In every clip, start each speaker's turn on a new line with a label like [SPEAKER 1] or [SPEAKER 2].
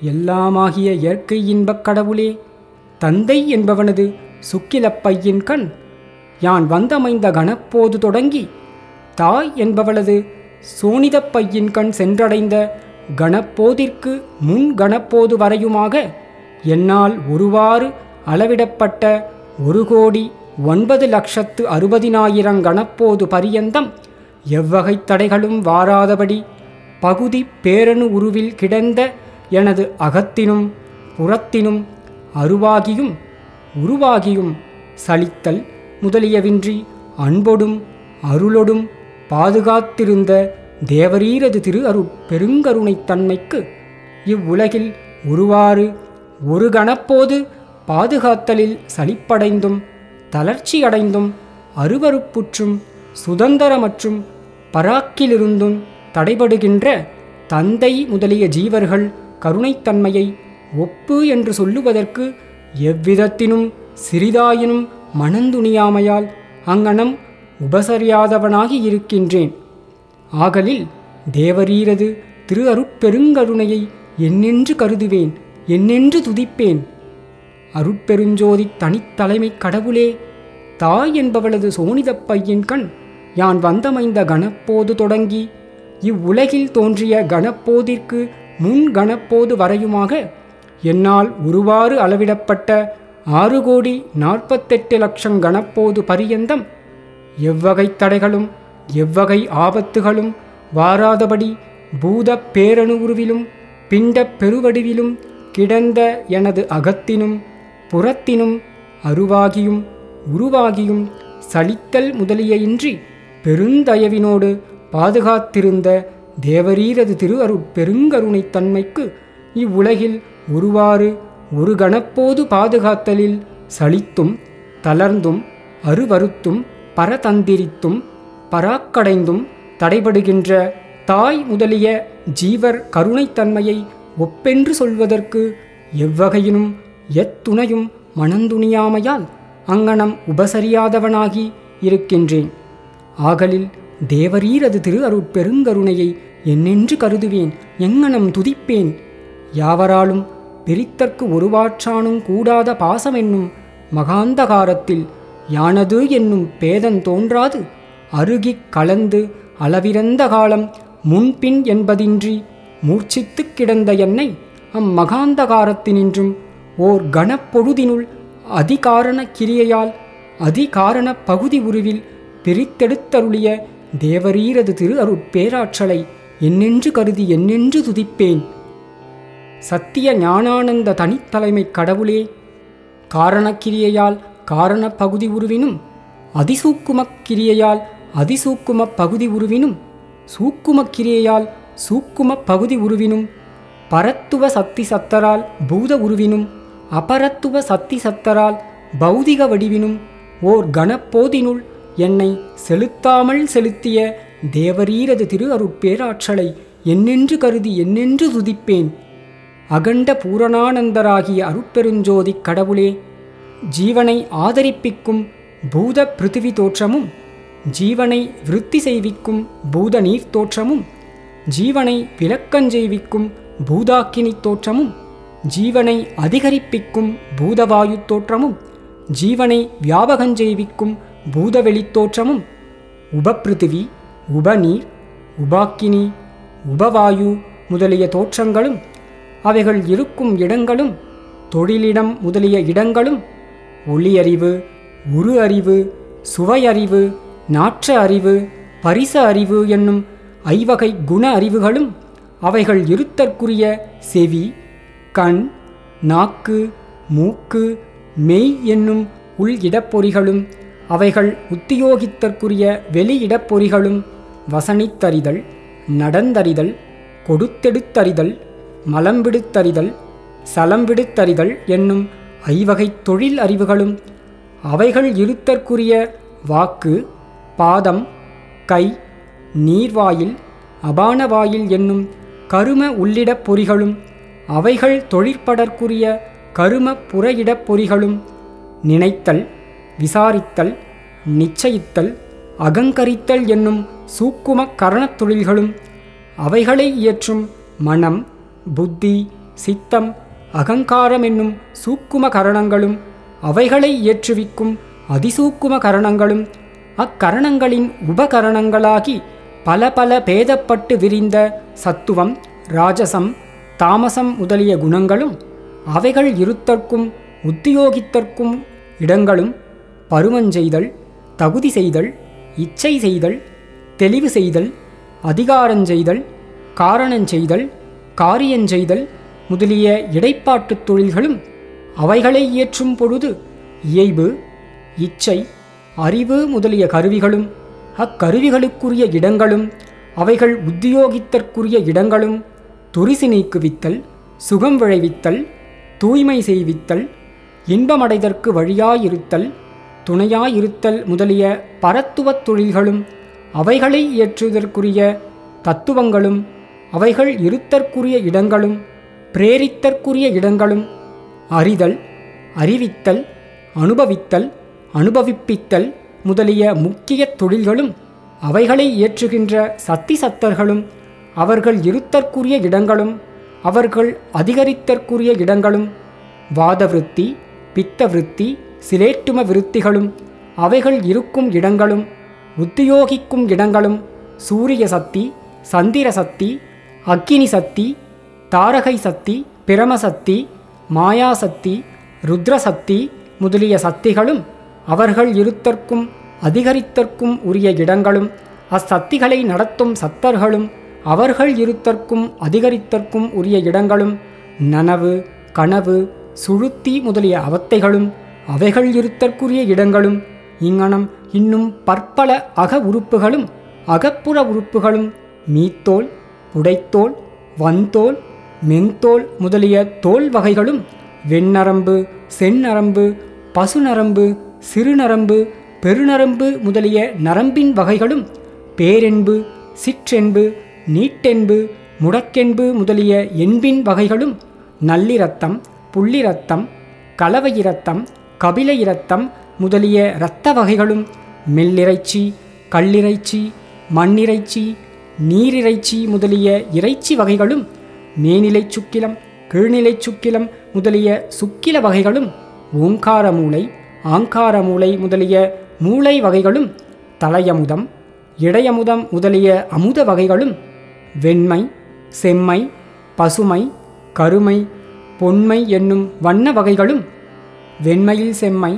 [SPEAKER 1] எல்லாமாகிய இயற்கை இன்பக் கடவுளே தந்தை என்பவனது சுக்கிலப்பையின் கண் யான் வந்தமைந்த கணப்போது தொடங்கி தாய் என்பவளது சோனிதப்பையின் கண் சென்றடைந்த கணப்போதிற்கு முன் கணப்போது வரையுமாக என்னால் ஒருவாறு அளவிடப்பட்ட ஒரு கோடி ஒன்பது லட்சத்து அறுபதினாயிரம் கணப்போது பரியந்தம் எவ்வகை தடைகளும் வாராதபடி பகுதி பேரணு உருவில் கிடந்த எனது அகத்தினும் புறத்தினும் அருவாகியும் உருவாகியும் சலித்தல் முதலியவின்றி அன்பொடும் அருளொடும் பாதுகாத்திருந்த தேவரீரது திரு அரு பெருங்கருணைத்தன்மைக்கு இவ்வுலகில் ஒருவாறு ஒரு கணப்போது பாதுகாத்தலில் சலிப்படைந்தும் தளர்ச்சியடைந்தும் அருவருப்புற்றும் சுதந்திரமற்றும் பராக்கிலிருந்தும் தடைபடுகின்ற தந்தை முதலிய ஜீவர்கள் கருணைத்தன்மையை ஒப்பு என்று சொல்லுவதற்கு எவ்விதத்தினும் சிறிதாயினும் மனந்துணியாமையால் அங்கனம் உபசரியாதவனாகி இருக்கின்றேன். ஆகலில் தேவரீரது திரு அருட்பெருங்கருணையை என்னென்று கருதுவேன்? என்னென்று துதிப்பேன்? அருட்பெருஞ்சோதி தனித்தலைமை கடவுளே தாய் என்பவளது சோனிதப் பையின் கண் யான் வந்தமைந்த கணப்போது தொடங்கி இவ்வுலகில் தோன்றிய கணப்போதிற்கு முன் கணப்போது வரையுமாக என்னால் ஒருவாறு அளவிடப்பட்ட ஆறு கோடி நாற்பத்தெட்டு லட்சம் கணப்போது பரியந்தம் எவ்வகை தடைகளும் எவ்வகை ஆபத்துகளும் வாராதபடி பூத பேரணு உருவிலும் பிண்டப் பெருவடிவிலும் கிடந்த எனது அகத்தினும் புறத்தினும் அருவாகியும் உருவாகியும் சலித்தல் முதலிய இன்றி பெருந்தயவினோடு பாதுகாத்திருந்த தேவரீரது திரு அருட் பெருங்கருணைத் தன்மைக்கு இவ்வுலகில் ஒருவாறு ஒரு கணப்போது பாதுகாத்தலில் சளித்தும் தளர்ந்தும் அருவருத்தும் பரதந்திரித்தும் பராக்கடைந்தும் தடைபடுகின்ற தாய் முதலிய ஜீவர் கருணைத்தன்மையை ஒப்பென்று சொல்வதற்கு எவ்வகையினும் எத்துணையும் மனந்துணியாமையால் அங்கனம் உபசரியாதவனாகி இருக்கின்றேன். ஆகலில் தேவரீரது திரு அருட்பெருங்கருணையை என்னென்று கருதுவேன் எங்கனம் துதிப்பேன். யாவராலும் பெரித்தற்கு ஒருவாற்றானும் கூடாத பாசமென்னும் மகாந்தகாரத்தில் யானது என்னும் பேதன் தோன்றாது. அருகிக் கலந்து அளவிறந்த காலம் முன்பின் என்பதின்றி மூர்ச்சித்து கிடந்த என்னை அம்மகாந்தகாரத்தினின்றும் ஓர் கணப்பொழுதினுள் அதிகாரண கிரியையால் அதிகாரண பகுதி உருவில் பிரித்தெடுத்தருளிய தேவரீரது திரு அருட்பேராற்றலை என்னென்று கருதி என்னென்று துதிப்பேன்? சத்திய ஞானானந்த தனித்தலைமை கடவுளே காரணக்கிரியையால் காரண பகுதி உருவினும் அதிசூக்குமக் கிரியையால் அதிசூக்கும பகுதி உருவினும் சூக்கும கிரியையால் சூக்கும பகுதி உருவினும் பரத்துவ சக்தி சத்தரால் பூத உருவினும் அபரத்துவ சக்தி சத்தரால் பௌதிக வடிவினும் ஓர் கணப்போதினுள் என்னை செலுத்தாமல் செலுத்திய தேவரீரது திரு அருட்பேராற்றலை என்னென்று கருதி என்னென்று துதிப்பேன். அகண்ட பூரணானந்தராகிய அருட்பெருஞ்சோதி கடவுளே ஜீவனை ஆதரிப்பிக்கும் பூத பிருத்திவி தோற்றமும் ஜீவனை விருத்தி செய்விக்கும் பூத நீர் தோற்றமும் ஜீவனை விளக்கஞ்செய்விக்கும் பூதாக்கினி தோற்றமும் ஜீவனை அதிகரிப்பிக்கும் பூதவாயு தோற்றமும் ஜீவனை வியாபகஞ்செய்விக்கும் பூதவெளித் தோற்றமும் உபபிருத்திவி உபநீர் உபாக்கினி உபவாயு முதலிய தோற்றங்களும் அவைகள் இருக்கும் இடங்களும் தொழிலிடம் முதலிய இடங்களும் ஒளியறிவு உரு அறிவு சுவையறிவு நாற்ற அறிவு பரிச அறிவு என்னும் ஐவகை குண அறிவுகளும் அவைகள் இருத்தற்குரிய செவி கண் நாக்கு மூக்கு மெய் என்னும் உள் இடப்பொறிகளும் அவைகள் உத்தியோகித்தற்குரிய வெளி இடப்பொறிகளும் வசனித்தறிதல் நடந்தறிதல் கொடுத்தெடுத்தறிதல் மலம்பிடுத்தறிதல் சலம்பிடுத்தறிதல் என்னும் ஐவகைத் தொழில் அறிவுகளும் அவைகள் இருத்தற்குரிய வாக்கு பாதம் கை நீர்வாயில் அபானவாயில் என்னும் கரும உள்ளிடப் பொறிகளும் அவைகள் தொழிற்படற்குரிய கரும புறையிடப் பொறிகளும் நினைத்தல் விசாரித்தல் நிச்சயித்தல் அகங்கரித்தல் என்னும் சூக்கும கரணத் தொழில்களும் அவைகளை இயற்றும் மனம் புத்தி சித்தம் அகங்காரம் என்னும் சூக்கும கரணங்களும் அவைகளை இயற்றுவிக்கும் அதிசூக்கும கரணங்களும் அக்கரணங்களின் உபகரணங்களாகி பல பல பேதப்பட்டு விரிந்த சத்துவம் ராஜசம் தாமசம் முதலிய குணங்களும் அவைகள் இருத்தற்கும் உத்தியோகித்தற்கும் இடங்களும் பருமஞ்செய்தல் தகுதி செய்தல் இச்சை செய்தல் தெளிவு செய்தல் அதிகாரஞ்செய்தல் காரணஞ்செய்தல் காரியஞ்செய்தல் முதலிய இடைப்பாட்டுத் தொழில்களும் அவைகளை இயற்றும் பொழுது இயைபு இச்சை அறிவு முதலிய கருவிகளும் அக்கருவிகளுக்குரிய இடங்களும் அவைகள் உத்தியோகித்தற்குரிய இடங்களும் துரிசி நீக்குவித்தல் சுகம் விளைவித்தல் தூய்மை செய்வித்தல் இன்பமடைதற்கு வழியாயிருத்தல் துணையாயிருத்தல் முதலிய பரத்துவத் தொழில்களும் அவைகளை இயற்றுவதற்குரிய தத்துவங்களும் அவைகள் இருத்தற்குரிய இடங்களும் பிரேரித்தற்குரிய இடங்களும் அறிதல் அறிவித்தல் அனுபவித்தல் அனுபவிப்பித்தல் முதலிய முக்கிய தொழில்களும் அவைகளை இயற்றுகின்ற சத்தி சத்தர்களும் அவர்கள் இருத்தற்குரிய இடங்களும் அவர்கள் அதிகரித்தற்குரிய இடங்களும் வாதவிருத்தி பித்தவிருத்தி சிலேட்டும விருத்திகளும் அவைகள் இருக்கும் இடங்களும் உத்தியோகிக்கும் இடங்களும் சூரிய சக்தி சந்திர சக்தி அக்கினி சக்தி தாரகை சக்தி பிரமசக்தி மாயாசக்தி ருத்ரசக்தி முதலிய சக்திகளும் அவர்கள் இருத்தற்கும் அதிகரித்தற்கும் உரிய இடங்களும் அச்சக்திகளை நடத்தும் சத்தர்களும் அவர்கள் இருத்தற்கும் அதிகரித்தற்கும் உரிய இடங்களும் நனவு கனவு சுழுத்தி முதலிய அவத்தைகளும் அவைகள் இருத்தற்குரிய இடங்களும் இங்ஙனம் இன்னும் பற்பல அக உறுப்புகளும் அகப்புற உறுப்புகளும் மீத்தோல் புடைத்தோல் வந்தோல் மென்தோல் முதலிய தோல் வகைகளும் வெண்ணரம்பு செந்நரம்பு பசுநரம்பு சிறுநரம்பு பெருநரம்பு முதலிய நரம்பின் வகைகளும் பேரென்பு சிற்றென்பு நீட்டென்பு முடக்கென்பு முதலிய என்பின் வகைகளும் நல்லிரத்தம் புள்ளிரத்தம் கலவையிரத்தம் கபில இரத்தம் முதலிய இரத்த வகைகளும் மெல்லிறைச்சி கல்லிறைச்சி மண்ணிறைச்சி நீரிறைச்சி முதலிய இறைச்சி வகைகளும் மேனிலைச் சுக்கிலம் கீழ்நிலைச் சுக்கிலம் முதலிய சுக்கில வகைகளும் ஓங்கார மூளை ஆங்கார மூளை முதலிய மூளை வகைகளும் தலையமுதம் இடையமுதம் முதலிய அமுத வகைகளும் வெண்மை செம்மை பசுமை கருமை பொன்மை என்னும் வண்ண வகைகளும் வெண்மையில் செம்மை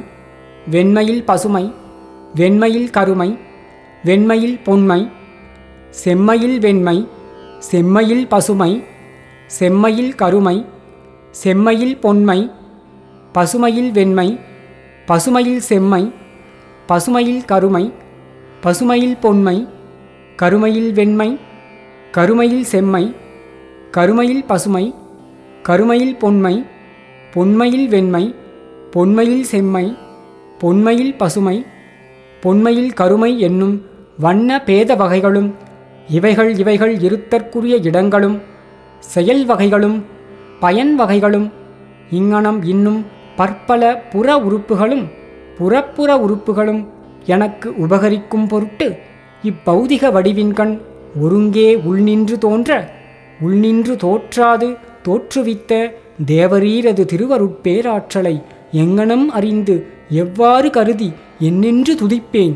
[SPEAKER 1] வெண்மையில் பசுமை வெண்மையில் கருமை வெண்மையில் பொன்மை செம்மையில் வெண்மை செம்மையில் பசுமை செம்மையில் கருமை செம்மையில் பொன்மை பசுமையில் வெண்மை பசுமையில் செம்மை பசுமையில் கருமை பசுமையில் பொன்மை கருமையில் வெண்மை கருமையில் செம்மை கருமையில் பசுமை கருமையில் பொன்மை பொன்மையில் வெண்மை பொன்மையில் செம்மை பொன்மையில் பசுமை பொன்மையில் கருமை என்னும் வண்ண பேத வகைகளும் இவைகள் இவைகள் இருத்தற்குரிய இடங்களும் செயல் வகைகளும் பயன் வகைகளும் இங்ஙனம் இன்னும் பற்பல புற உறுப்புகளும் புறப்புற உறுப்புகளும் எனக்கு உபகரிக்கும் பொருட்டு இப்பௌதிக வடிவின்கண் ஒருங்கே உள்நின்று தோன்ற உள்நின்று தோற்றாது தோற்றுவித்த தேவரீரது திருவருட்பேராற்றலை எங்கனம் அறிந்து எவ்வாறு கருதி என்னென்று துதிப்பேன்.